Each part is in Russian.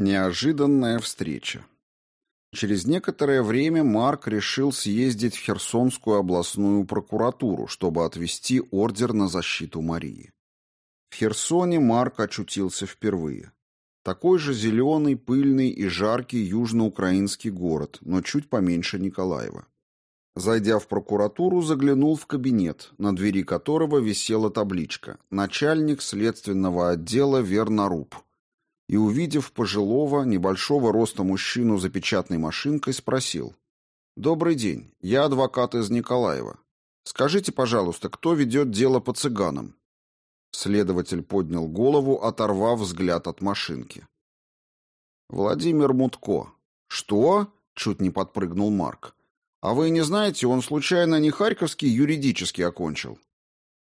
Неожиданная встреча. Через некоторое время Марк решил съездить в Херсонскую областную прокуратуру, чтобы отвести ордер на защиту Марии. В Херсоне Марк очутился впервые. Такой же зеленый, пыльный и жаркий южноукраинский город, но чуть поменьше Николаева. Зайдя в прокуратуру, заглянул в кабинет, на двери которого висела табличка «Начальник следственного отдела Верноруб» и, увидев пожилого, небольшого роста мужчину за печатной машинкой, спросил. «Добрый день, я адвокат из Николаева. Скажите, пожалуйста, кто ведет дело по цыганам?» Следователь поднял голову, оторвав взгляд от машинки. «Владимир Мутко». «Что?» — чуть не подпрыгнул Марк. «А вы не знаете, он случайно не Харьковский юридический окончил?»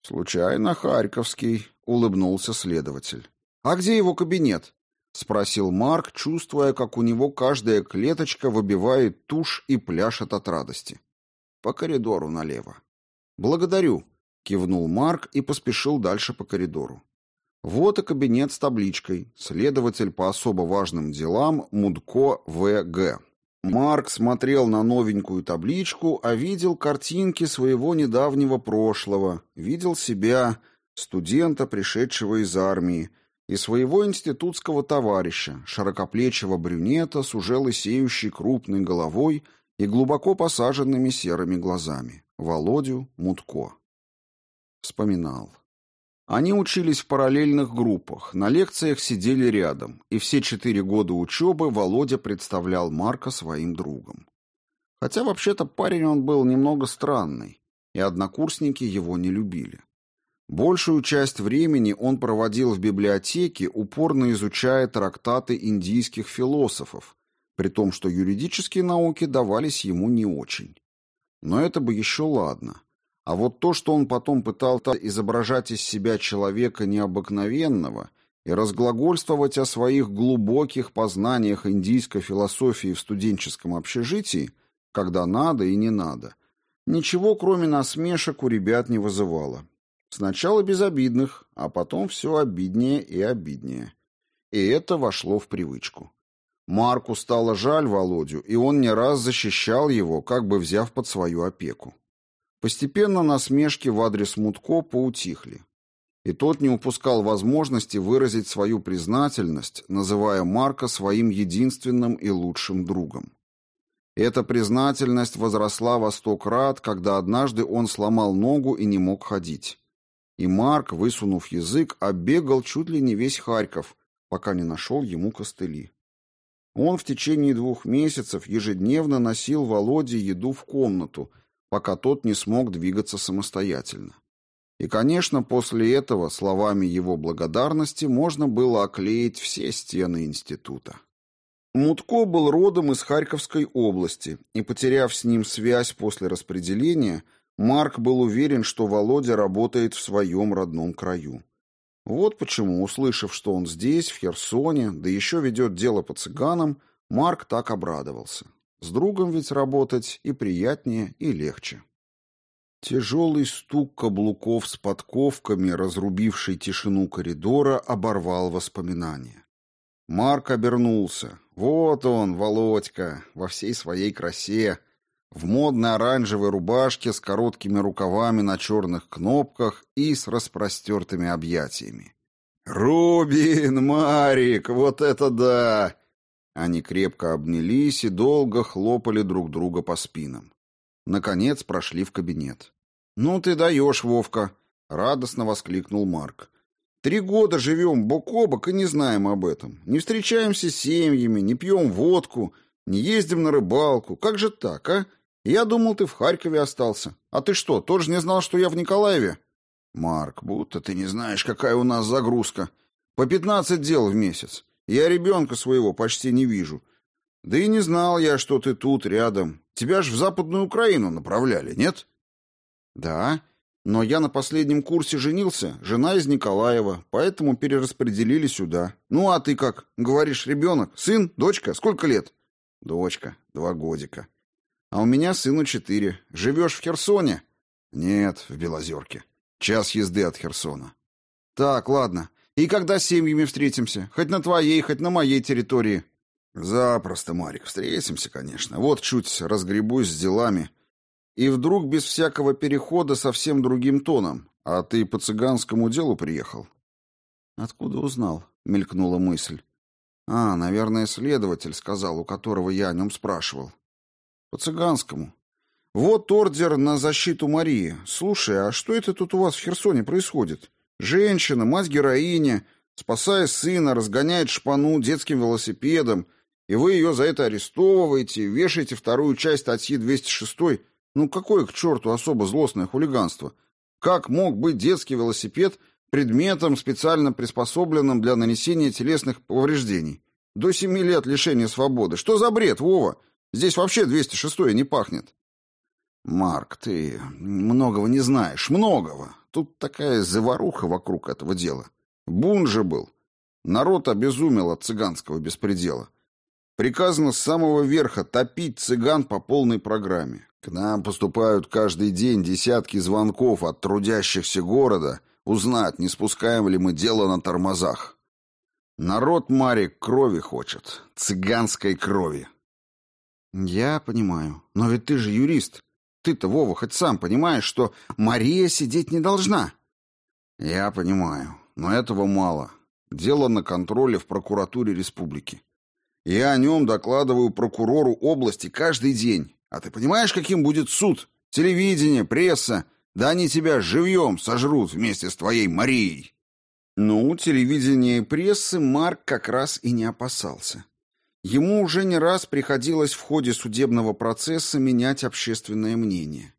«Случайно Харьковский», — улыбнулся следователь. «А где его кабинет?» — спросил Марк, чувствуя, как у него каждая клеточка выбивает тушь и пляшет от радости. «По коридору налево». «Благодарю», — кивнул Марк и поспешил дальше по коридору. Вот и кабинет с табличкой «Следователь по особо важным делам Мудко В.Г». Марк смотрел на новенькую табличку, а видел картинки своего недавнего прошлого, видел себя, студента, пришедшего из армии, и своего институтского товарища, широкоплечего брюнета с уже лысеющей крупной головой и глубоко посаженными серыми глазами, Володю Мутко. Вспоминал. Они учились в параллельных группах, на лекциях сидели рядом, и все четыре года учебы Володя представлял Марка своим другом. Хотя вообще-то парень он был немного странный, и однокурсники его не любили. Большую часть времени он проводил в библиотеке, упорно изучая трактаты индийских философов, при том, что юридические науки давались ему не очень. Но это бы еще ладно. А вот то, что он потом пытался изображать из себя человека необыкновенного и разглагольствовать о своих глубоких познаниях индийской философии в студенческом общежитии, когда надо и не надо, ничего кроме насмешек у ребят не вызывало. Сначала безобидных, а потом все обиднее и обиднее. И это вошло в привычку. Марку стало жаль Володю, и он не раз защищал его, как бы взяв под свою опеку. Постепенно насмешки в адрес Мутко поутихли. И тот не упускал возможности выразить свою признательность, называя Марка своим единственным и лучшим другом. Эта признательность возросла во сто крат, когда однажды он сломал ногу и не мог ходить. И Марк, высунув язык, оббегал чуть ли не весь Харьков, пока не нашел ему костыли. Он в течение двух месяцев ежедневно носил Володе еду в комнату, пока тот не смог двигаться самостоятельно. И, конечно, после этого словами его благодарности можно было оклеить все стены института. Мутко был родом из Харьковской области, и, потеряв с ним связь после распределения, Марк был уверен, что Володя работает в своем родном краю. Вот почему, услышав, что он здесь, в Херсоне, да еще ведет дело по цыганам, Марк так обрадовался. С другом ведь работать и приятнее, и легче. Тяжелый стук каблуков с подковками, разрубивший тишину коридора, оборвал воспоминания. Марк обернулся. Вот он, Володька, во всей своей красе, в модной оранжевой рубашке с короткими рукавами на черных кнопках и с распростертыми объятиями. «Рубин, Марик, вот это да!» Они крепко обнялись и долго хлопали друг друга по спинам. Наконец прошли в кабинет. «Ну ты даешь, Вовка!» — радостно воскликнул Марк. «Три года живем бок о бок и не знаем об этом. Не встречаемся с семьями, не пьем водку, не ездим на рыбалку. Как же так, а? Я думал, ты в Харькове остался. А ты что, тоже не знал, что я в Николаеве? Марк, будто ты не знаешь, какая у нас загрузка. По пятнадцать дел в месяц. Я ребенка своего почти не вижу. Да и не знал я, что ты тут, рядом. Тебя ж в Западную Украину направляли, нет? Да, но я на последнем курсе женился, жена из Николаева, поэтому перераспределили сюда. Ну, а ты как? Говоришь, ребенок? Сын? Дочка? Сколько лет? Дочка. Два годика. А у меня сыну четыре. Живешь в Херсоне? Нет, в Белозерке. Час езды от Херсона. Так, ладно. И когда с семьями встретимся? Хоть на твоей, хоть на моей территории. Запросто, Марик, встретимся, конечно. Вот чуть разгребусь с делами. И вдруг без всякого перехода совсем другим тоном. А ты по цыганскому делу приехал? Откуда узнал? Мелькнула мысль. А, наверное, следователь сказал, у которого я о нем спрашивал. По цыганскому. Вот ордер на защиту Марии. Слушай, а что это тут у вас в Херсоне происходит? Женщина, мать-героиня, спасая сына, разгоняет шпану детским велосипедом, и вы ее за это арестовываете, вешаете вторую часть статьи 206. Ну какое к черту особо злостное хулиганство? Как мог быть детский велосипед предметом, специально приспособленным для нанесения телесных повреждений? До семи лет лишения свободы. Что за бред, Вова? Здесь вообще 206 не пахнет. Марк, ты многого не знаешь, многого. Тут такая заваруха вокруг этого дела. Бун же был. Народ обезумел от цыганского беспредела. Приказано с самого верха топить цыган по полной программе. К нам поступают каждый день десятки звонков от трудящихся города узнать, не спускаем ли мы дело на тормозах. Народ, Марик, крови хочет. Цыганской крови. Я понимаю. Но ведь ты же юрист. Ты-то, Вова, хоть сам понимаешь, что Мария сидеть не должна. Я понимаю. Но этого мало. Дело на контроле в прокуратуре республики. Я о нем докладываю прокурору области каждый день. А ты понимаешь, каким будет суд? Телевидение, пресса. Да они тебя живьем сожрут вместе с твоей Марией. Ну, телевидение и прессы Марк как раз и не опасался. Ему уже не раз приходилось в ходе судебного процесса менять общественное мнение.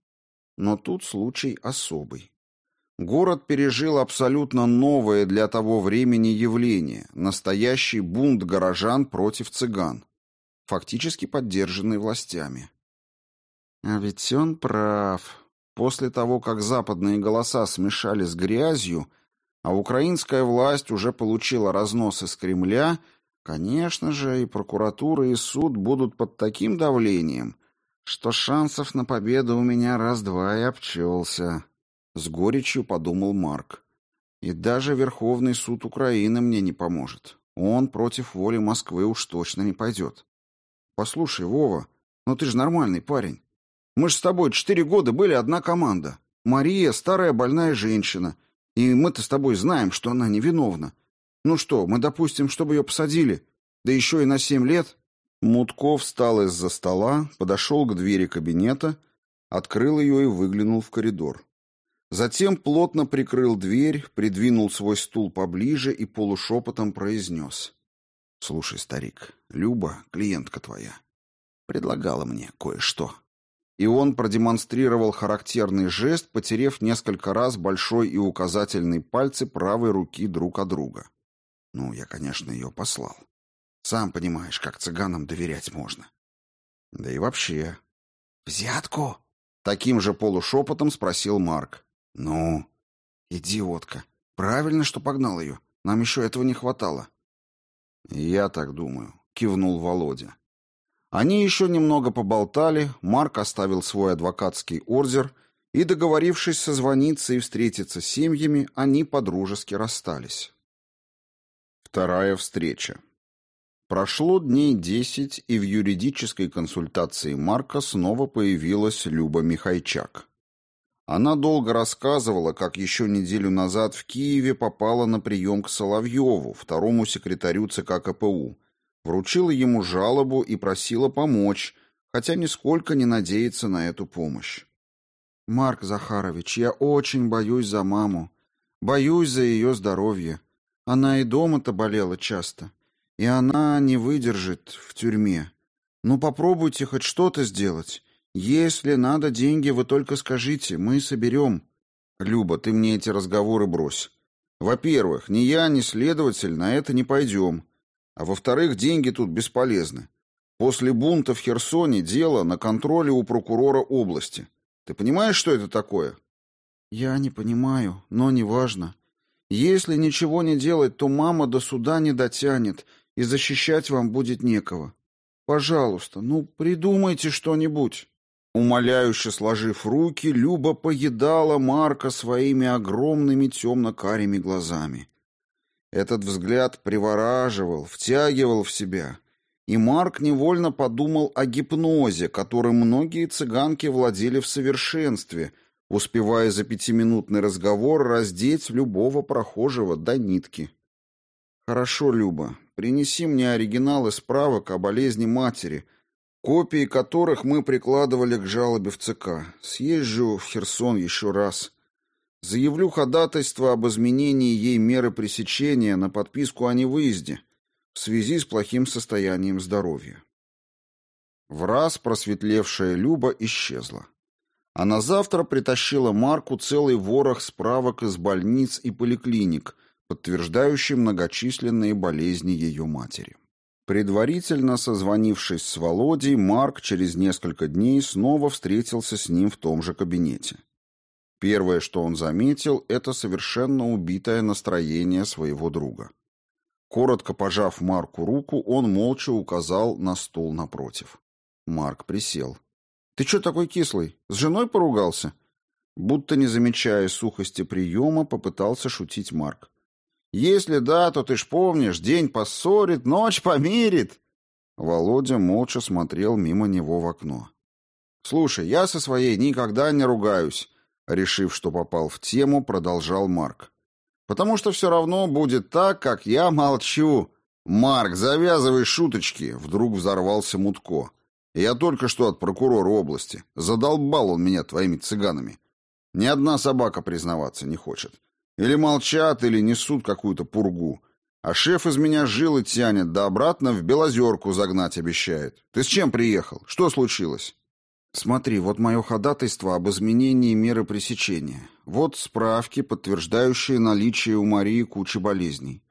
Но тут случай особый. Город пережил абсолютно новое для того времени явление – настоящий бунт горожан против цыган, фактически поддержанный властями. А ведь он прав. После того, как западные голоса смешали с грязью, а украинская власть уже получила разнос из Кремля, конечно же, и прокуратура, и суд будут под таким давлением, что шансов на победу у меня раз-два и обчелся. С горечью подумал Марк. И даже Верховный суд Украины мне не поможет. Он против воли Москвы уж точно не пойдет. Послушай, Вова, ну ты же нормальный парень. Мы же с тобой четыре года были одна команда. Мария — старая больная женщина. И мы-то с тобой знаем, что она невиновна. Ну что, мы допустим, чтобы ее посадили? Да еще и на семь лет? Мутков встал из-за стола, подошел к двери кабинета, открыл ее и выглянул в коридор. Затем плотно прикрыл дверь, придвинул свой стул поближе и полушепотом произнес. «Слушай, старик, Люба, клиентка твоя, предлагала мне кое-что». И он продемонстрировал характерный жест, потерев несколько раз большой и указательный пальцы правой руки друг от друга. Ну, я, конечно, ее послал. Сам понимаешь, как цыганам доверять можно. Да и вообще. «Взятку?» Таким же полушепотом спросил Марк. «Ну, идиотка. Правильно, что погнал ее. Нам еще этого не хватало». «Я так думаю», — кивнул Володя. Они еще немного поболтали, Марк оставил свой адвокатский ордер, и, договорившись созвониться и встретиться с семьями, они подружески расстались. Вторая встреча. Прошло дней десять, и в юридической консультации Марка снова появилась Люба Михайчак. Она долго рассказывала, как еще неделю назад в Киеве попала на прием к Соловьеву, второму секретарю ЦК КПУ, вручила ему жалобу и просила помочь, хотя нисколько не надеется на эту помощь. «Марк Захарович, я очень боюсь за маму. Боюсь за ее здоровье. Она и дома-то болела часто. И она не выдержит в тюрьме. Ну попробуйте хоть что-то сделать. Если надо деньги, вы только скажите, мы соберем. Люба, ты мне эти разговоры брось. Во-первых, ни я, ни следователь на это не пойдем. А во-вторых, деньги тут бесполезны. После бунта в Херсоне дело на контроле у прокурора области. Ты понимаешь, что это такое? Я не понимаю, но неважно. Если ничего не делать, то мама до суда не дотянет, и защищать вам будет некого. Пожалуйста, ну придумайте что-нибудь. Умоляюще сложив руки, Люба поедала Марка своими огромными темно-карими глазами. Этот взгляд привораживал, втягивал в себя. И Марк невольно подумал о гипнозе, которым многие цыганки владели в совершенстве, успевая за пятиминутный разговор раздеть любого прохожего до нитки. «Хорошо, Люба, принеси мне оригиналы справок о болезни матери», копии которых мы прикладывали к жалобе в ЦК. Съезжу в Херсон еще раз. Заявлю ходатайство об изменении ей меры пресечения на подписку о невыезде в связи с плохим состоянием здоровья. В раз просветлевшая Люба исчезла. А на завтра притащила Марку целый ворох справок из больниц и поликлиник, подтверждающий многочисленные болезни ее матери. Предварительно созвонившись с Володей, Марк через несколько дней снова встретился с ним в том же кабинете. Первое, что он заметил, это совершенно убитое настроение своего друга. Коротко пожав Марку руку, он молча указал на стул напротив. Марк присел. «Ты что такой кислый? С женой поругался?» Будто не замечая сухости приема, попытался шутить Марк. «Если да, то ты ж помнишь, день поссорит, ночь помирит!» Володя молча смотрел мимо него в окно. «Слушай, я со своей никогда не ругаюсь. Решив, что попал в тему, продолжал Марк. «Потому что все равно будет так, как я молчу». «Марк, завязывай шуточки!» Вдруг взорвался Мутко. «Я только что от прокурора области. Задолбал он меня твоими цыганами. Ни одна собака признаваться не хочет. Или молчат, или несут какую-то пургу. А шеф из меня жилы тянет, да обратно в Белозерку загнать обещает. Ты с чем приехал? Что случилось?» Смотри, вот мое ходатайство об изменении меры пресечения. Вот справки, подтверждающие наличие у Марии кучи болезней.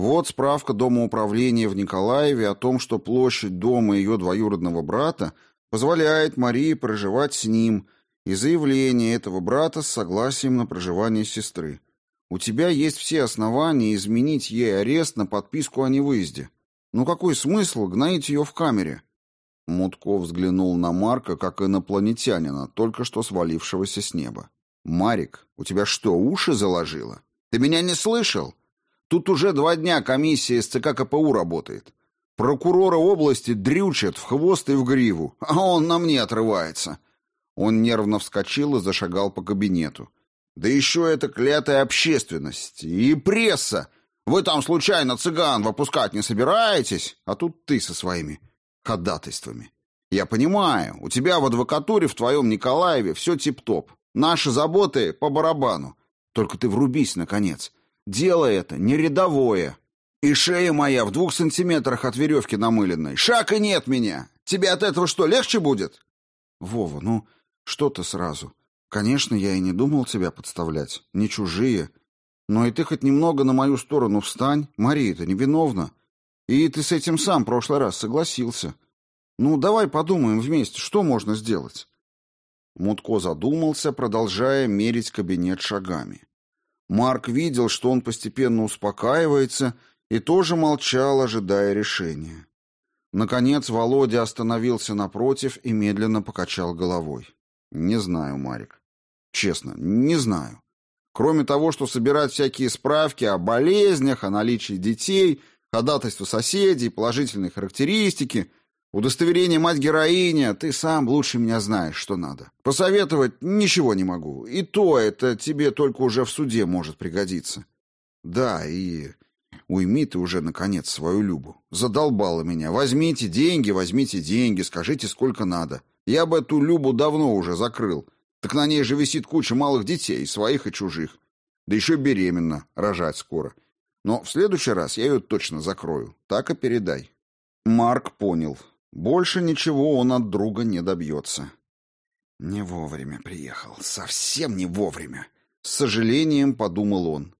Вот справка Дома управления в Николаеве о том, что площадь дома ее двоюродного брата позволяет Марии проживать с ним, и заявление этого брата с согласием на проживание сестры. У тебя есть все основания изменить ей арест на подписку о невыезде. Ну какой смысл гнать ее в камере? Мутко взглянул на Марка, как инопланетянина, только что свалившегося с неба. «Марик, у тебя что, уши заложило? Ты меня не слышал? Тут уже два дня комиссия из ЦК КПУ работает. Прокурора области дрючат в хвост и в гриву, а он на мне отрывается». Он нервно вскочил и зашагал по кабинету. «Да еще эта клятая общественность и пресса! Вы там случайно цыган выпускать не собираетесь? А тут ты со своими ходатайствами. Я понимаю, у тебя в адвокатуре в твоем Николаеве все тип-топ. Наши заботы по барабану. Только ты врубись, наконец. Дело это не рядовое. И шея моя в двух сантиметрах от веревки намыленной. Шаг и нет меня. Тебе от этого что, легче будет? Вова, ну, что ты сразу? Конечно, я и не думал тебя подставлять. Не чужие. Но и ты хоть немного на мою сторону встань. Мария-то невиновна. И ты с этим сам в прошлый раз согласился. Ну, давай подумаем вместе, что можно сделать. Мутко задумался, продолжая мерить кабинет шагами. Марк видел, что он постепенно успокаивается, и тоже молчал, ожидая решения. Наконец Володя остановился напротив и медленно покачал головой. «Не знаю, Марик. Честно, не знаю. Кроме того, что собирать всякие справки о болезнях, о наличии детей, ходатайство соседей, положительные характеристики, удостоверение мать-героиня, ты сам лучше меня знаешь, что надо. Посоветовать ничего не могу, и то это тебе только уже в суде может пригодиться. Да, и уйми ты уже, наконец, свою Любу. Задолбала меня. Возьмите деньги, возьмите деньги, скажите, сколько надо. Я бы эту Любу давно уже закрыл. Так на ней же висит куча малых детей, своих и чужих. Да еще беременна, рожать скоро. Но в следующий раз я ее точно закрою. Так и передай». Марк понял. Больше ничего он от друга не добьется. «Не вовремя приехал. Совсем не вовремя», — с сожалением подумал он.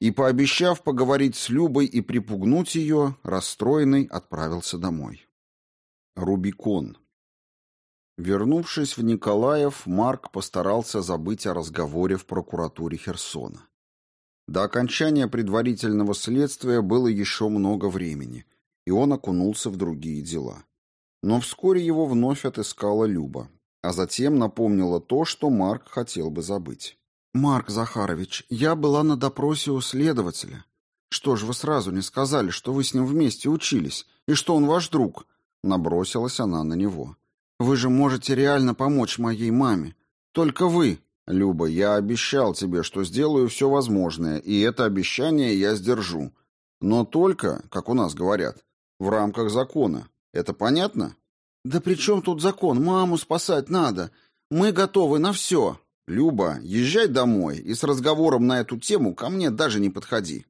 И, пообещав поговорить с Любой и припугнуть ее, расстроенный отправился домой. Рубикон. Вернувшись в Николаев, Марк постарался забыть о разговоре в прокуратуре Херсона. До окончания предварительного следствия было еще много времени, и он окунулся в другие дела. Но вскоре его вновь отыскала Люба, а затем напомнила то, что Марк хотел бы забыть. «Марк Захарович, я была на допросе у следователя. Что же вы сразу не сказали, что вы с ним вместе учились, и что он ваш друг?» Набросилась она на него. «Вы же можете реально помочь моей маме. Только вы...» «Люба, я обещал тебе, что сделаю все возможное, и это обещание я сдержу. Но только, как у нас говорят, в рамках закона. Это понятно?» «Да при чем тут закон? Маму спасать надо. Мы готовы на все». «Люба, езжай домой и с разговором на эту тему ко мне даже не подходи».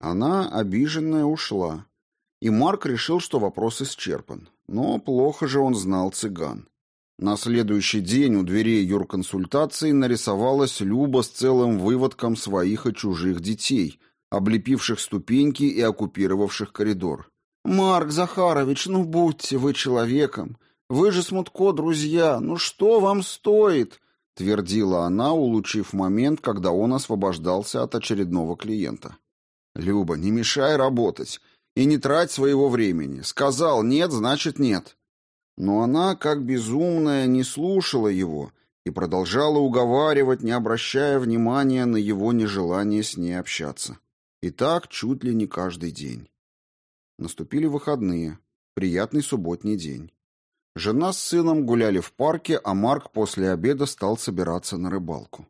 Она, обиженная, ушла. И Марк решил, что вопрос исчерпан. Но плохо же он знал цыган. На следующий день у дверей юрконсультации нарисовалась Люба с целым выводком своих и чужих детей, облепивших ступеньки и оккупировавших коридор. «Марк Захарович, ну будьте вы человеком! Вы же Смутко друзья! Ну что вам стоит?» твердила она, улучив момент, когда он освобождался от очередного клиента. «Люба, не мешай работать и не трать своего времени. Сказал нет, значит нет». Но она, как безумная, не слушала его и продолжала уговаривать, не обращая внимания на его нежелание с ней общаться. И так чуть ли не каждый день. Наступили выходные, приятный субботний день. Жена с сыном гуляли в парке, а Марк после обеда стал собираться на рыбалку.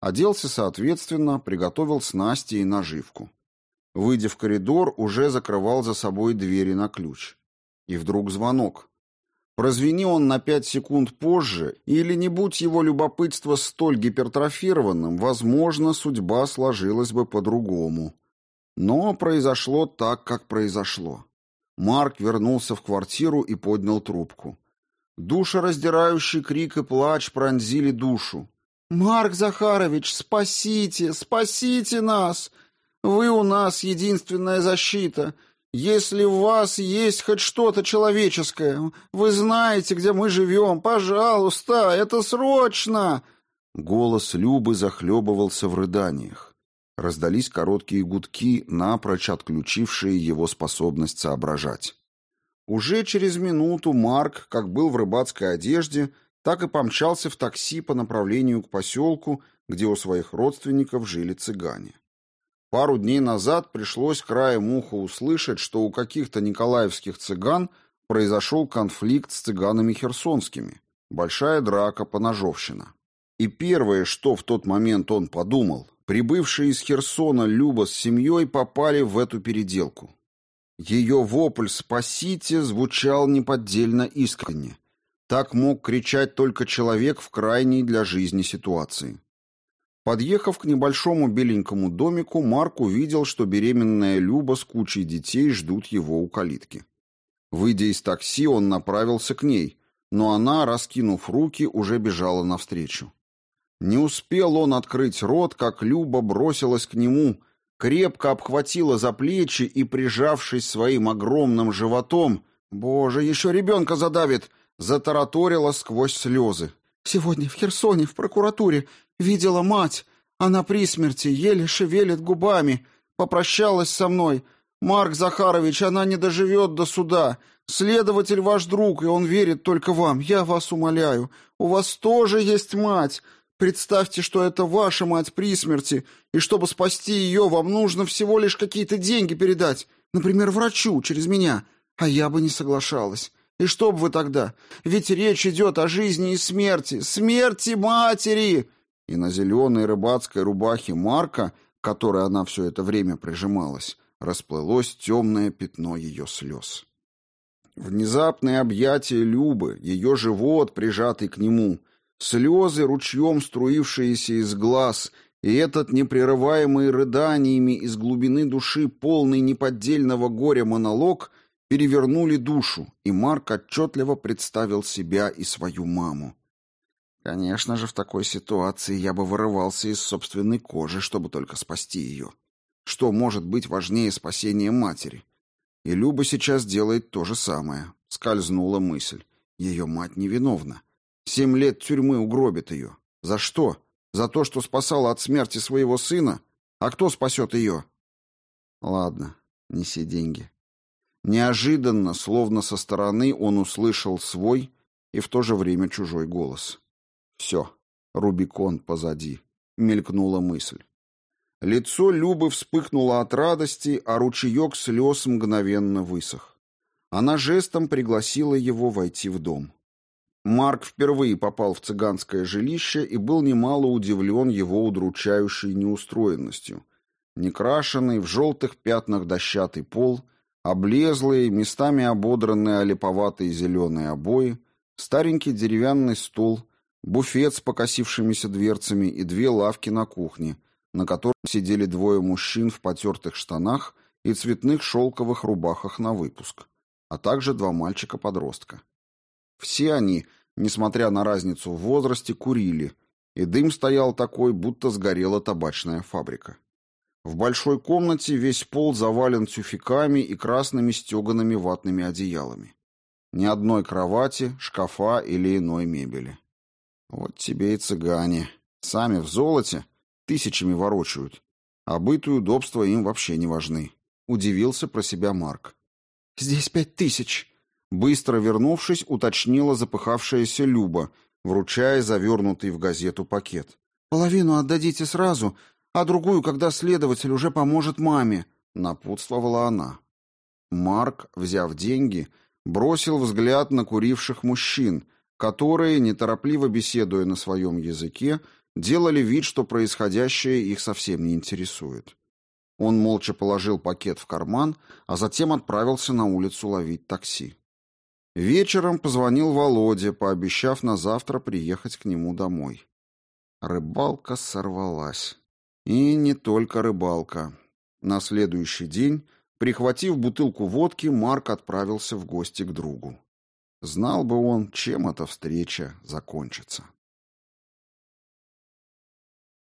Оделся соответственно, приготовил снасти и наживку. Выйдя в коридор, уже закрывал за собой двери на ключ. И вдруг звонок. Прозвени он на пять секунд позже, или не будь его любопытство столь гипертрофированным, возможно, судьба сложилась бы по-другому. Но произошло так, как произошло. Марк вернулся в квартиру и поднял трубку. Душераздирающий крик и плач пронзили душу. «Марк Захарович, спасите, спасите нас! Вы у нас единственная защита. Если у вас есть хоть что-то человеческое, вы знаете, где мы живем, пожалуйста, это срочно!» Голос Любы захлебывался в рыданиях. Раздались короткие гудки, напрочь отключившие его способность соображать. Уже через минуту Марк, как был в рыбацкой одежде, так и помчался в такси по направлению к поселку, где у своих родственников жили цыгане. Пару дней назад пришлось краем уха услышать, что у каких-то николаевских цыган произошел конфликт с цыганами херсонскими, большая драка, поножовщина. И первое, что в тот момент он подумал, Прибывшие из Херсона Люба с семьей попали в эту переделку. Ее вопль «Спасите!» звучал неподдельно искренне. Так мог кричать только человек в крайней для жизни ситуации. Подъехав к небольшому беленькому домику, Марк увидел, что беременная Люба с кучей детей ждут его у калитки. Выйдя из такси, он направился к ней, но она, раскинув руки, уже бежала навстречу. Не успел он открыть рот, как Люба бросилась к нему, крепко обхватила за плечи и, прижавшись своим огромным животом, «Боже, еще ребенка задавит!» затараторила сквозь слезы. «Сегодня в Херсоне, в прокуратуре, видела мать. Она при смерти, еле шевелит губами. Попрощалась со мной. Марк Захарович, она не доживет до суда. Следователь ваш друг, и он верит только вам. Я вас умоляю. У вас тоже есть мать. Представьте, что это ваша мать при смерти, и чтобы спасти ее, вам нужно всего лишь какие-то деньги передать, например, врачу через меня, а я бы не соглашалась. И что бы вы тогда? Ведь речь идет о жизни и смерти, смерти матери!» И на зеленой рыбацкой рубахе Марка, которой она все это время прижималась, расплылось темное пятно ее слез. Внезапное объятие Любы, ее живот, прижатый к нему — Слезы, ручьем струившиеся из глаз, и этот непрерываемый рыданиями из глубины души полный неподдельного горя монолог перевернули душу, и Марк отчетливо представил себя и свою маму. Конечно же, в такой ситуации я бы вырывался из собственной кожи, чтобы только спасти ее. Что может быть важнее спасения матери? И Люба сейчас делает то же самое. Скользнула мысль. Ее мать невиновна. Семь лет тюрьмы угробит ее. За что? За то, что спасала от смерти своего сына? А кто спасет ее? Ладно, неси деньги. Неожиданно, словно со стороны, он услышал свой и в то же время чужой голос. Все, Рубикон позади, мелькнула мысль. Лицо Любы вспыхнуло от радости, а ручеек слез мгновенно высох. Она жестом пригласила его войти в дом. Марк впервые попал в цыганское жилище и был немало удивлен его удручающей неустроенностью. Некрашенный, в желтых пятнах дощатый пол, облезлые, местами ободранные олиповатые зеленые обои, старенький деревянный стол, буфет с покосившимися дверцами и две лавки на кухне — на котором сидели двое мужчин в потертых штанах и цветных шелковых рубахах на выпуск, а также два мальчика-подростка. Все они, несмотря на разницу в возрасте, курили, и дым стоял такой, будто сгорела табачная фабрика. В большой комнате весь пол завален тюфяками и красными стеганными ватными одеялами. Ни одной кровати, шкафа или иной мебели. Вот тебе и цыгане. Сами в золоте, Тысячами ворочают. А быт удобства им вообще не важны. Удивился про себя Марк. «Здесь пять тысяч!» Быстро вернувшись, уточнила запыхавшаяся Люба, вручая завернутый в газету пакет. «Половину отдадите сразу, а другую, когда следователь уже поможет маме», — напутствовала она. Марк, взяв деньги, бросил взгляд на куривших мужчин, которые, неторопливо беседуя на своем языке, делали вид, что происходящее их совсем не интересует. Он молча положил пакет в карман, а затем отправился на улицу ловить такси. Вечером позвонил Володе, пообещав на завтра приехать к нему домой. Рыбалка сорвалась. И не только рыбалка. На следующий день, прихватив бутылку водки, Марк отправился в гости к другу. Знал бы он, чем эта встреча закончится.